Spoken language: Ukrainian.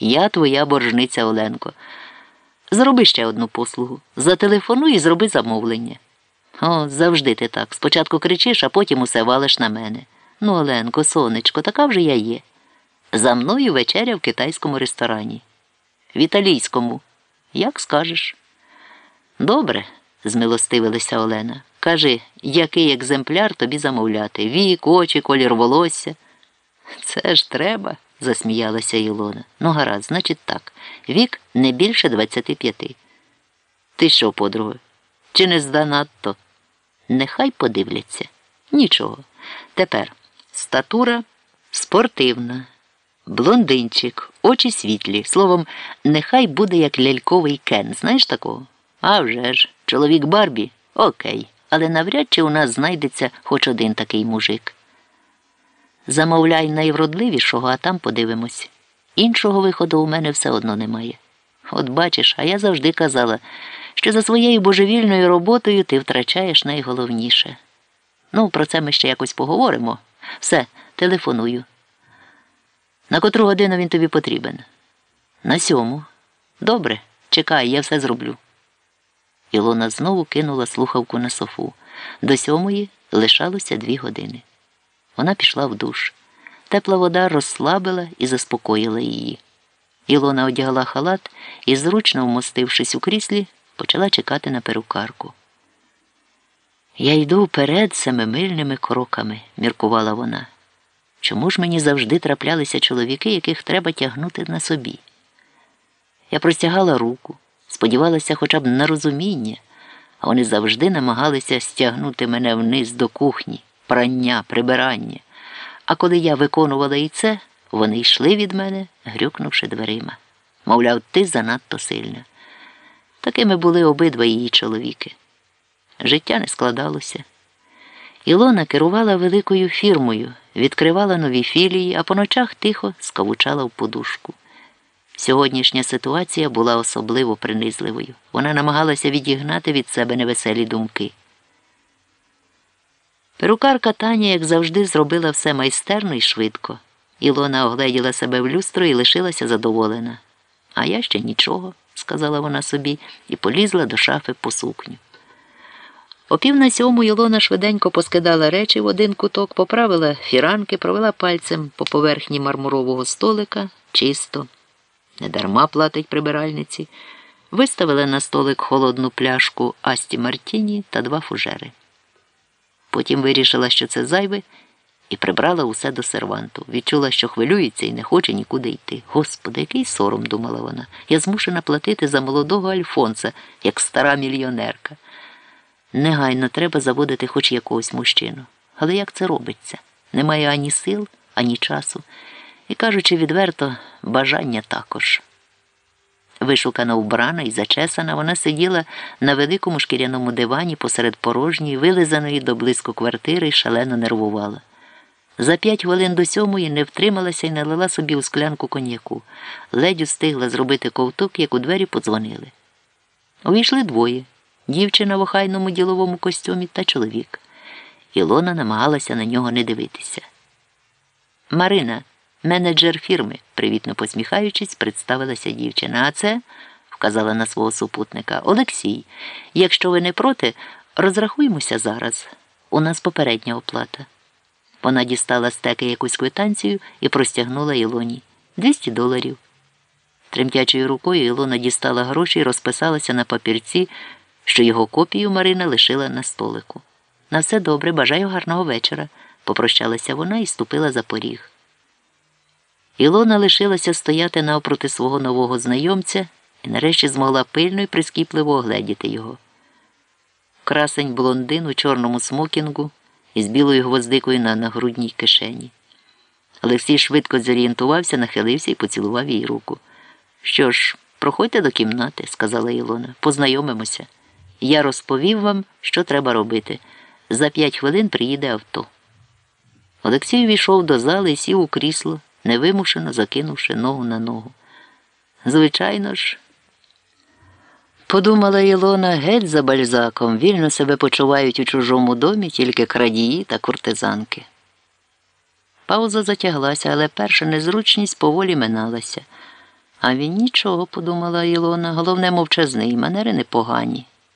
Я твоя боржниця Оленко. Зроби ще одну послугу. Зателефонуй і зроби замовлення. О, завжди ти так. Спочатку кричиш, а потім усе валиш на мене. Ну, Оленко, сонечко, така вже я є. За мною вечеря в китайському ресторані. В італійському. Як скажеш? Добре, змилостивилася Олена. Кажи, який екземпляр тобі замовляти? Вік, очі, колір волосся. Це ж треба, засміялася Ілона. Ну, гаразд, значить так. Вік не більше 25. Ти що, подруга? Чи не здонадто? Нехай подивляться. Нічого. Тепер статура спортивна, блондинчик, очі світлі. Словом, нехай буде як ляльковий кен. Знаєш такого? А вже ж, чоловік Барбі? Окей. Але навряд чи у нас знайдеться хоч один такий мужик. Замовляй найвродливішого, а там подивимось. Іншого виходу у мене все одно немає. От бачиш, а я завжди казала, що за своєю божевільною роботою ти втрачаєш найголовніше. Ну, про це ми ще якось поговоримо. Все, телефоную. На котру годину він тобі потрібен? На сьому. Добре, чекай, я все зроблю. Ілона знову кинула слухавку на софу. До сьомої лишалося дві години. Вона пішла в душ. Тепла вода розслабила і заспокоїла її. Ілона одягла халат і, зручно вмостившись у кріслі, почала чекати на перукарку. Я йду вперед семимильними кроками, міркувала вона. Чому ж мені завжди траплялися чоловіки, яких треба тягнути на собі? Я простягала руку, сподівалася хоча б на розуміння, а вони завжди намагалися стягнути мене вниз до кухні, прання, прибирання. А коли я виконувала і це, вони йшли від мене, грюкнувши дверима. Мовляв, ти занадто сильна. Такими були обидва її чоловіки. Життя не складалося. Ілона керувала великою фірмою, відкривала нові філії, а по ночах тихо скавучала в подушку. Сьогоднішня ситуація була особливо принизливою. Вона намагалася відігнати від себе невеселі думки. Перукарка Таня, як завжди, зробила все майстерно і швидко. Ілона огледіла себе в люстро і лишилася задоволена. А я ще нічого, сказала вона собі і полізла до шафи по сукню. О пів на сьому Ілона швиденько поскидала речі в один куток, поправила фіранки, провела пальцем по поверхні мармурового столика чисто, недарма платить прибиральниці, виставила на столик холодну пляшку Асті Мартіні та два фужери. Потім вирішила, що це зайве, і прибрала усе до серванту. Відчула, що хвилюється і не хоче нікуди йти. Господи, який сором, думала вона. Я змушена платити за молодого Альфонса, як стара мільйонерка. Негайно треба заводити хоч якогось мужчину. Але як це робиться? Немає ані сил, ані часу. І, кажучи відверто, бажання також. Вишукана вбрана і зачесана, вона сиділа на великому шкіряному дивані посеред порожньої, вилизаної до близько квартири і шалено нервувала. За п'ять хвилин до сьомої не втрималася і налила собі у склянку коньяку. Ледь устигла зробити ковток, як у двері подзвонили. Увійшли двоє дівчина в охайному діловому костюмі та чоловік. Ілона намагалася на нього не дивитися. Марина, менеджер фірми, привітно посміхаючись, представилася дівчина. А це, вказала на свого супутника, Олексій. Якщо ви не проти, розрахуємося зараз. У нас попередня оплата. Вона дістала з теки якусь квитанцію і простягнула Ілоні. Двісті доларів. Тремтячою рукою Ілона дістала гроші і розписалася на папірці що його копію Марина лишила на столику. На все добре, бажаю гарного вечора, попрощалася вона і ступила за поріг. Ілона лишилася стояти навпроти свого нового знайомця і нарешті змогла пильно і прискіпливо огледіти його. Красень блондин у чорному смокінгу із білою гвоздикою на нагрудній кишені. Олексій швидко зорієнтувався, нахилився і поцілував їй руку. Що ж, проходьте до кімнати, сказала Ілона, познайомимося. Я розповів вам, що треба робити. За п'ять хвилин приїде авто. Олексій увійшов до зали і сів у крісло, невимушено закинувши ногу на ногу. Звичайно ж, подумала Ілона, геть за бальзаком, вільно себе почувають у чужому домі тільки крадії та куртизанки. Пауза затяглася, але перша незручність поволі миналася. А він нічого, подумала Ілона, головне мовчазний, манери непогані.